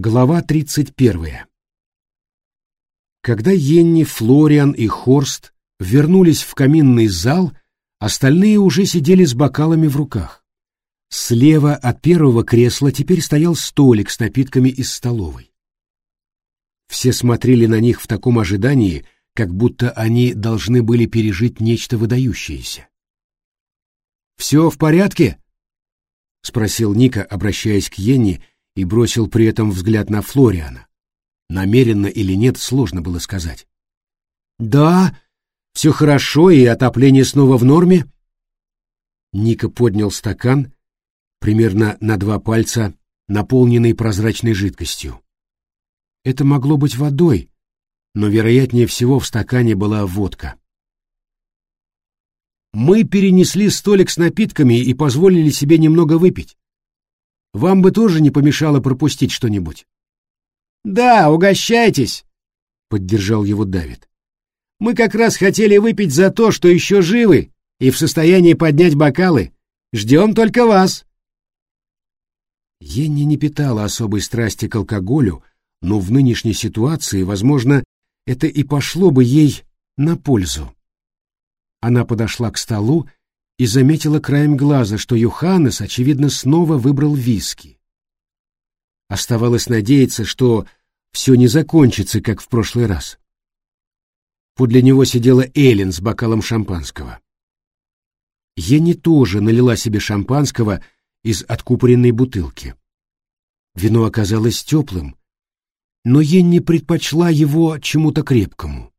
Глава 31. Когда Йенни, Флориан и Хорст вернулись в каминный зал, остальные уже сидели с бокалами в руках. Слева от первого кресла теперь стоял столик с напитками из столовой. Все смотрели на них в таком ожидании, как будто они должны были пережить нечто выдающееся. «Все в порядке?» — спросил Ника, обращаясь к Йенни, — и бросил при этом взгляд на Флориана. Намеренно или нет, сложно было сказать. «Да, все хорошо, и отопление снова в норме?» Ника поднял стакан, примерно на два пальца, наполненный прозрачной жидкостью. Это могло быть водой, но, вероятнее всего, в стакане была водка. Мы перенесли столик с напитками и позволили себе немного выпить. Вам бы тоже не помешало пропустить что-нибудь. Да, угощайтесь, поддержал его Давид. Мы как раз хотели выпить за то, что еще живы и в состоянии поднять бокалы. Ждем только вас. Енни не питала особой страсти к алкоголю, но в нынешней ситуации, возможно, это и пошло бы ей на пользу. Она подошла к столу и заметила краем глаза, что Юханес, очевидно, снова выбрал виски. Оставалось надеяться, что все не закончится, как в прошлый раз. Подле него сидела Эллен с бокалом шампанского. Ени тоже налила себе шампанского из откупоренной бутылки. Вино оказалось теплым, но Енни предпочла его чему-то крепкому.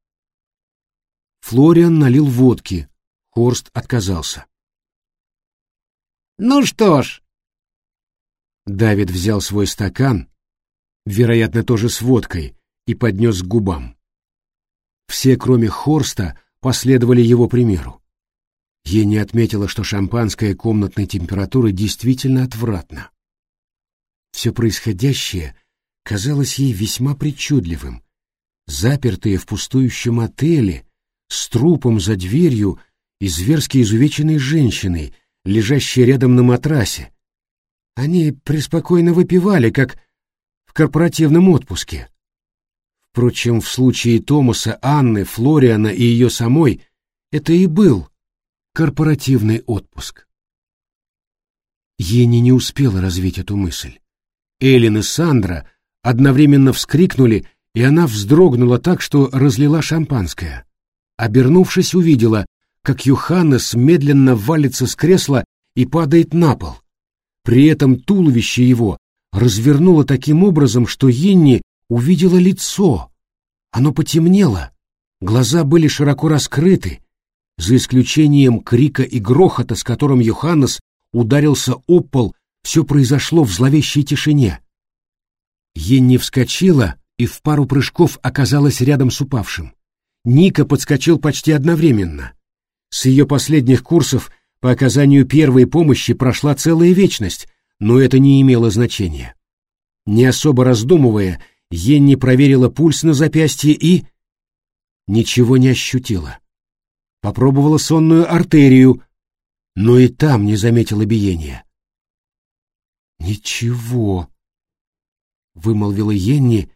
Флориан налил водки, Хорст отказался. Ну что ж. Давид взял свой стакан, вероятно, тоже с водкой, и поднес к губам. Все, кроме Хорста, последовали его примеру. Ени отметила, что шампанское комнатной температуры действительно отвратно. Все происходящее казалось ей весьма причудливым. Запертые в пустующем отеле, с трупом за дверью и зверски изувеченной женщиной, лежащие рядом на матрасе. Они преспокойно выпивали, как в корпоративном отпуске. Впрочем, в случае Томаса, Анны, Флориана и ее самой это и был корпоративный отпуск. Ени не успела развить эту мысль. Эллен и Сандра одновременно вскрикнули, и она вздрогнула так, что разлила шампанское. Обернувшись, увидела, как Юханнес медленно валится с кресла и падает на пол. При этом туловище его развернуло таким образом, что Йенни увидела лицо. Оно потемнело, глаза были широко раскрыты, за исключением крика и грохота, с которым Йоханнес ударился об пол, все произошло в зловещей тишине. Йенни вскочила и в пару прыжков оказалась рядом с упавшим. Ника подскочил почти одновременно. С ее последних курсов по оказанию первой помощи прошла целая вечность, но это не имело значения. Не особо раздумывая, Енни проверила пульс на запястье и... Ничего не ощутила. Попробовала сонную артерию, но и там не заметила биения. «Ничего», — вымолвила Енни,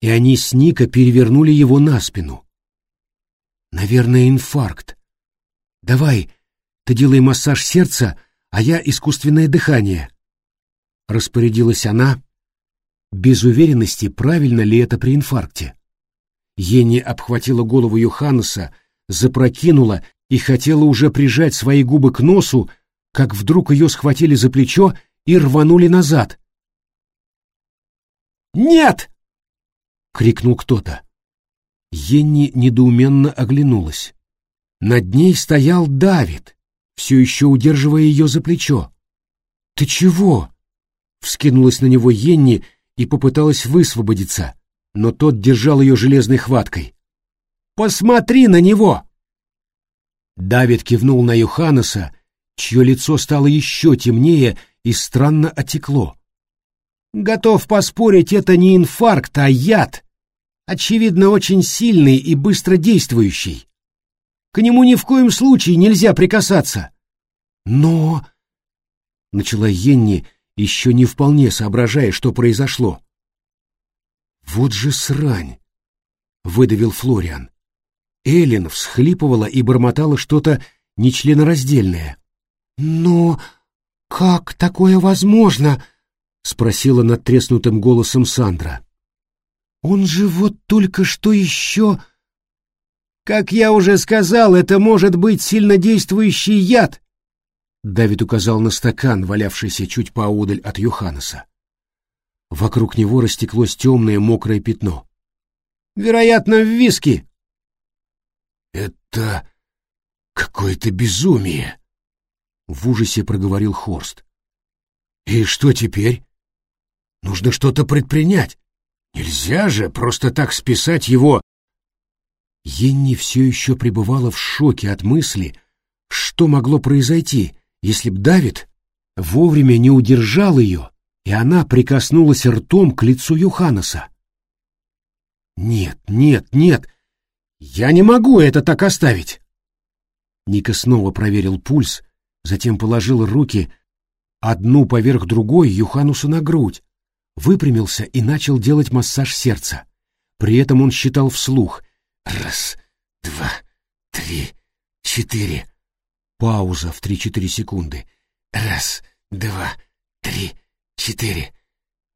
и они с Ника перевернули его на спину. «Наверное, инфаркт. Давай, ты делай массаж сердца, а я искусственное дыхание. Распорядилась она, без уверенности, правильно ли это при инфаркте. Ени обхватила голову Йоханнеса, запрокинула и хотела уже прижать свои губы к носу, как вдруг ее схватили за плечо и рванули назад. «Нет!» — крикнул кто-то. Енни недоуменно оглянулась. Над ней стоял Давид, все еще удерживая ее за плечо. «Ты чего?» — вскинулась на него Йенни и попыталась высвободиться, но тот держал ее железной хваткой. «Посмотри на него!» Давид кивнул на Юханеса, чье лицо стало еще темнее и странно отекло. «Готов поспорить, это не инфаркт, а яд. Очевидно, очень сильный и быстро действующий. К нему ни в коем случае нельзя прикасаться. Но... Начала Енни, еще не вполне соображая, что произошло. Вот же срань! Выдавил Флориан. Эллен всхлипывала и бормотала что-то нечленораздельное. «Но как такое возможно?» — спросила надтреснутым голосом Сандра. «Он же вот только что еще...» «Как я уже сказал, это может быть сильнодействующий яд!» Давид указал на стакан, валявшийся чуть поодаль от Йоханнеса. Вокруг него растеклось темное мокрое пятно. «Вероятно, в виски!» «Это какое-то безумие!» — в ужасе проговорил Хорст. «И что теперь? Нужно что-то предпринять. Нельзя же просто так списать его...» Енни все еще пребывала в шоке от мысли, что могло произойти, если б Давид вовремя не удержал ее, и она прикоснулась ртом к лицу Юханаса. «Нет, нет, нет, я не могу это так оставить!» Ника снова проверил пульс, затем положил руки одну поверх другой Юханусу на грудь, выпрямился и начал делать массаж сердца. При этом он считал вслух «Раз, два, три, четыре». Пауза в три-четыре секунды. «Раз, два, три, четыре.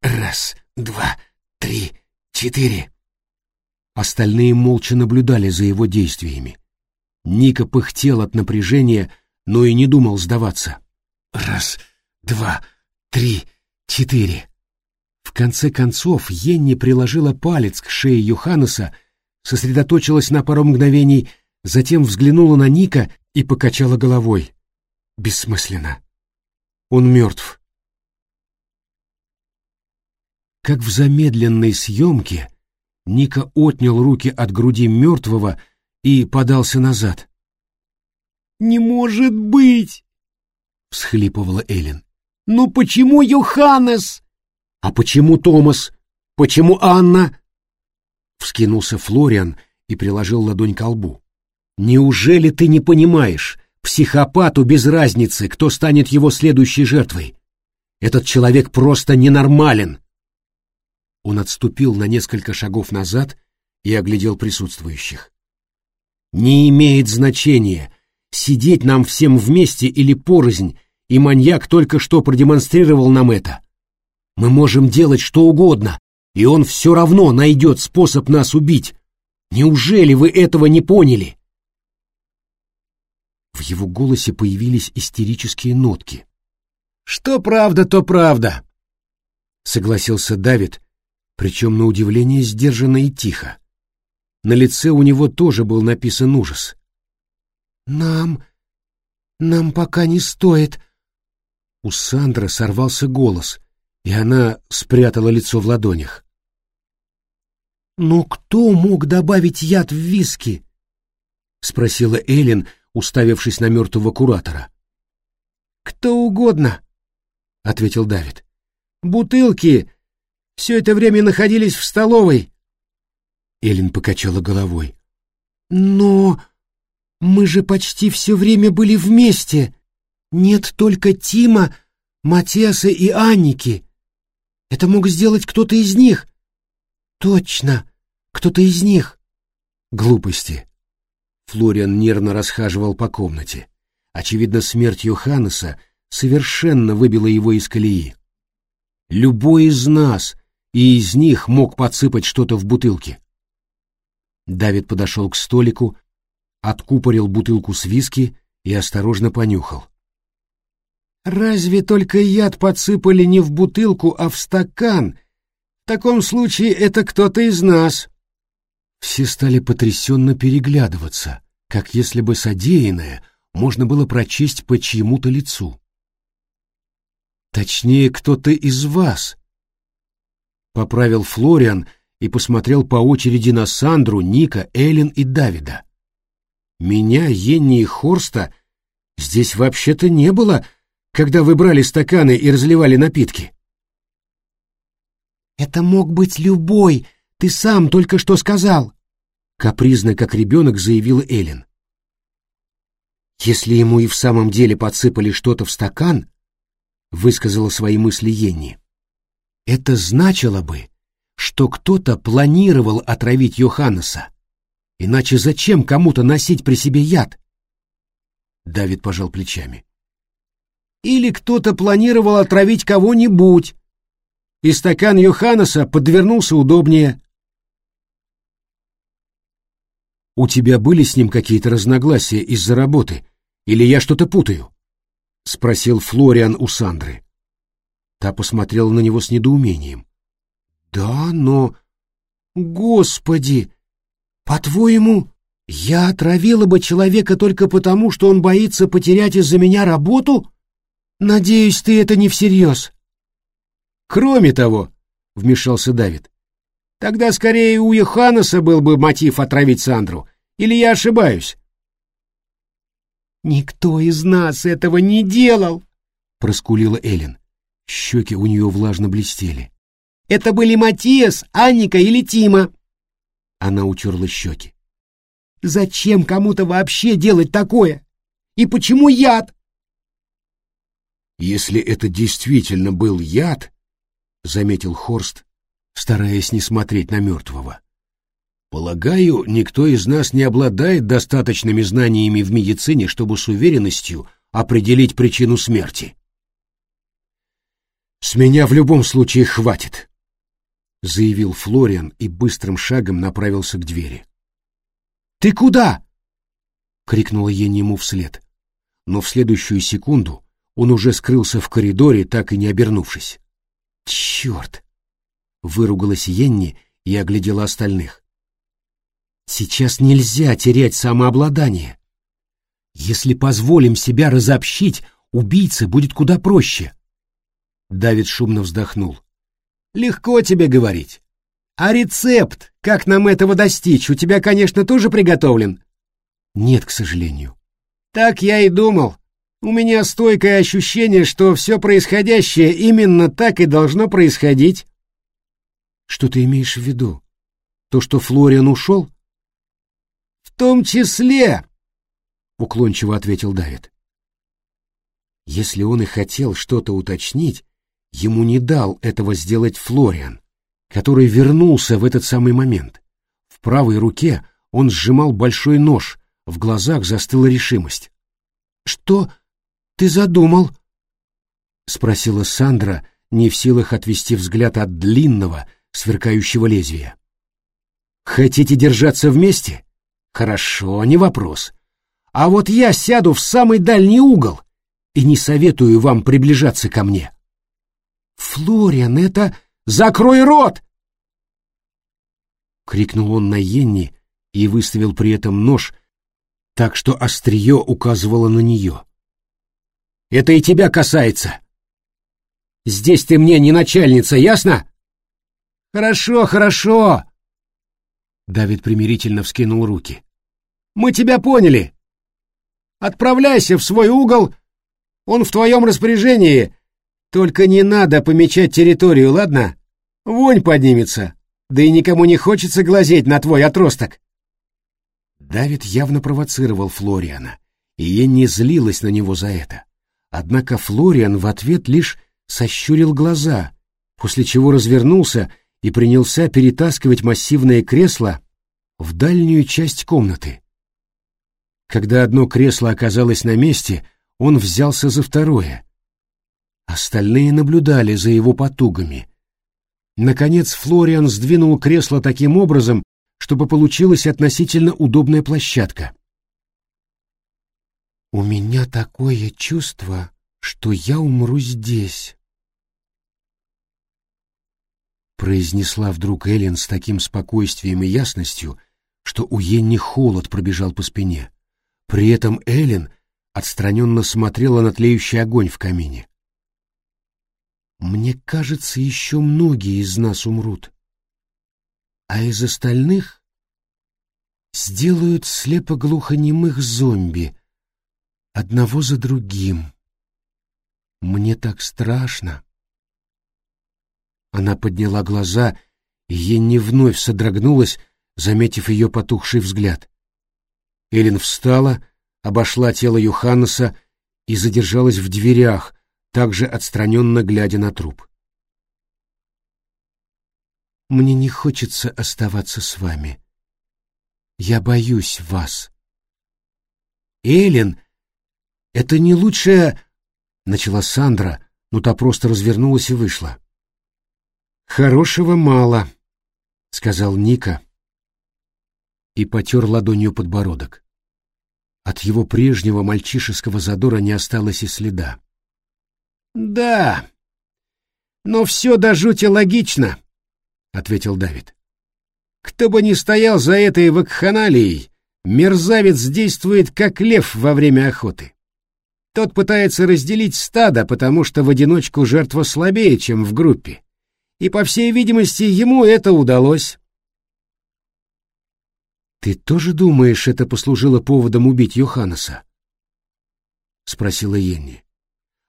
Раз, два, три, четыре». Остальные молча наблюдали за его действиями. Ника пыхтел от напряжения, но и не думал сдаваться. «Раз, два, три, четыре». В конце концов Йенни приложила палец к шее Йоханнеса, сосредоточилась на пару мгновений, затем взглянула на Ника и покачала головой. Бессмысленно. Он мертв. Как в замедленной съемке Ника отнял руки от груди мертвого и подался назад. «Не может быть!» — всхлипывала Эллен. «Ну почему Йоханнес?» «А почему Томас? Почему Анна?» Вскинулся Флориан и приложил ладонь к лбу. «Неужели ты не понимаешь? Психопату без разницы, кто станет его следующей жертвой. Этот человек просто ненормален!» Он отступил на несколько шагов назад и оглядел присутствующих. «Не имеет значения, сидеть нам всем вместе или порознь, и маньяк только что продемонстрировал нам это. Мы можем делать что угодно, и он все равно найдет способ нас убить. Неужели вы этого не поняли?» В его голосе появились истерические нотки. «Что правда, то правда», — согласился Давид, причем на удивление сдержанно и тихо. На лице у него тоже был написан ужас. «Нам... нам пока не стоит...» У Сандры сорвался голос, и она спрятала лицо в ладонях. «Но кто мог добавить яд в виски?» — спросила Эллен, уставившись на мертвого куратора. «Кто угодно», — ответил Давид. «Бутылки все это время находились в столовой. Элин покачала головой. Но мы же почти все время были вместе. Нет только Тима, Матиаса и Анники. Это мог сделать кто-то из них. Точно, кто-то из них. Глупости. Флориан нервно расхаживал по комнате. Очевидно, смерть Йоханнеса совершенно выбила его из колеи. Любой из нас и из них мог подсыпать что-то в бутылки. Давид подошел к столику, откупорил бутылку с виски и осторожно понюхал. «Разве только яд подсыпали не в бутылку, а в стакан? В таком случае это кто-то из нас». Все стали потрясенно переглядываться, как если бы содеянное можно было прочесть по чьему-то лицу. «Точнее, кто-то из вас», поправил Флориан и посмотрел по очереди на Сандру, Ника, Эллен и Давида. Меня, Йенни и Хорста здесь вообще-то не было, когда вы брали стаканы и разливали напитки. Это мог быть любой, ты сам только что сказал, капризно, как ребенок, заявила Эллен. Если ему и в самом деле подсыпали что-то в стакан, высказала свои мысли Йенни, это значило бы, что что кто-то планировал отравить Йоханнеса. Иначе зачем кому-то носить при себе яд? Давид пожал плечами. Или кто-то планировал отравить кого-нибудь, и стакан Йоханнеса подвернулся удобнее. У тебя были с ним какие-то разногласия из-за работы, или я что-то путаю? — спросил Флориан у Сандры. Та посмотрела на него с недоумением. «Да, но... Господи! По-твоему, я отравила бы человека только потому, что он боится потерять из-за меня работу? Надеюсь, ты это не всерьез». «Кроме того», — вмешался Давид, — «тогда скорее у Йоханнеса был бы мотив отравить Сандру. Или я ошибаюсь?» «Никто из нас этого не делал!» — проскулила Эллен. Щеки у нее влажно блестели. «Это были Матиас, Анника или Тима!» Она утерла щеки. «Зачем кому-то вообще делать такое? И почему яд?» «Если это действительно был яд», — заметил Хорст, стараясь не смотреть на мертвого, Полагаю, никто из нас не обладает достаточными знаниями в медицине, чтобы с уверенностью определить причину смерти. «С меня в любом случае хватит», — заявил Флориан и быстрым шагом направился к двери. «Ты куда?» — крикнула Енни ему вслед. Но в следующую секунду он уже скрылся в коридоре, так и не обернувшись. «Черт!» — выругалась Енни и оглядела остальных. Сейчас нельзя терять самообладание. Если позволим себя разобщить, убийце будет куда проще. Давид шумно вздохнул. Легко тебе говорить. А рецепт, как нам этого достичь, у тебя, конечно, тоже приготовлен? Нет, к сожалению. Так я и думал. У меня стойкое ощущение, что все происходящее именно так и должно происходить. Что ты имеешь в виду? То, что Флориан ушел? В том числе, уклончиво ответил Давид. Если он и хотел что-то уточнить, ему не дал этого сделать Флориан, который вернулся в этот самый момент. В правой руке он сжимал большой нож, в глазах застыла решимость. «Что ты задумал?» — спросила Сандра, не в силах отвести взгляд от длинного, сверкающего лезвия. «Хотите держаться вместе?» Хорошо, не вопрос. А вот я сяду в самый дальний угол и не советую вам приближаться ко мне. Флориан, это... Закрой рот! Крикнул он на Йенни и выставил при этом нож, так что острие указывало на нее. Это и тебя касается. Здесь ты мне не начальница, ясно? Хорошо, хорошо, Давид примирительно вскинул руки. «Мы тебя поняли. Отправляйся в свой угол. Он в твоем распоряжении. Только не надо помечать территорию, ладно? Вонь поднимется. Да и никому не хочется глазеть на твой отросток». Давид явно провоцировал Флориана, и не злилась на него за это. Однако Флориан в ответ лишь сощурил глаза, после чего развернулся и принялся перетаскивать массивное кресло в дальнюю часть комнаты. Когда одно кресло оказалось на месте, он взялся за второе. Остальные наблюдали за его потугами. Наконец Флориан сдвинул кресло таким образом, чтобы получилась относительно удобная площадка. «У меня такое чувство, что я умру здесь», произнесла вдруг Эллен с таким спокойствием и ясностью, что у Йенни холод пробежал по спине. При этом Эллен отстраненно смотрела на тлеющий огонь в камине. «Мне кажется, еще многие из нас умрут, а из остальных сделают слепо-глухонемых зомби, одного за другим. Мне так страшно». Она подняла глаза, и Енни вновь содрогнулась, заметив ее потухший взгляд. Эллен встала, обошла тело Юханнеса и задержалась в дверях, также отстраненно глядя на труп. Мне не хочется оставаться с вами. Я боюсь вас. Элен, это не лучшее... Начала Сандра, но та просто развернулась и вышла. Хорошего мало, сказал Ника и потер ладонью подбородок. От его прежнего мальчишеского задора не осталось и следа. «Да, но все до жути логично», — ответил Давид. «Кто бы ни стоял за этой вакханалией, мерзавец действует как лев во время охоты. Тот пытается разделить стадо, потому что в одиночку жертва слабее, чем в группе. И, по всей видимости, ему это удалось. «Ты тоже думаешь, это послужило поводом убить Йоханнеса?» — спросила Йенни.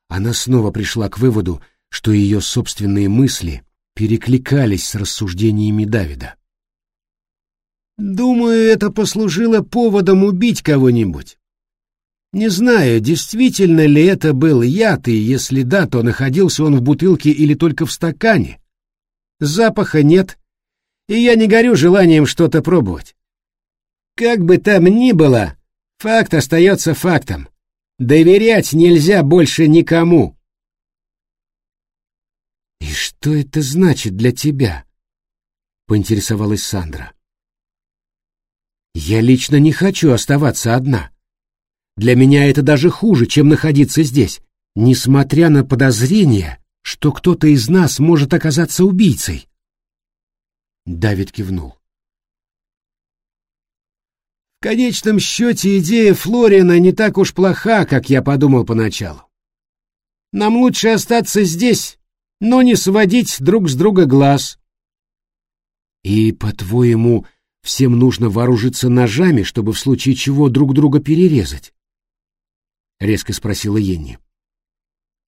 Она снова пришла к выводу, что ее собственные мысли перекликались с рассуждениями Давида. «Думаю, это послужило поводом убить кого-нибудь. Не знаю, действительно ли это был яд, и если да, то находился он в бутылке или только в стакане. Запаха нет, и я не горю желанием что-то пробовать. Как бы там ни было, факт остается фактом. Доверять нельзя больше никому. «И что это значит для тебя?» — поинтересовалась Сандра. «Я лично не хочу оставаться одна. Для меня это даже хуже, чем находиться здесь, несмотря на подозрение, что кто-то из нас может оказаться убийцей». Давид кивнул конечном счете идея Флориана не так уж плоха, как я подумал поначалу. Нам лучше остаться здесь, но не сводить друг с друга глаз. И, по-твоему, всем нужно вооружиться ножами, чтобы в случае чего друг друга перерезать? Резко спросила Енни.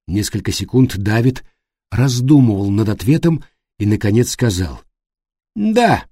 Несколько секунд Давид раздумывал над ответом и, наконец, сказал. Да,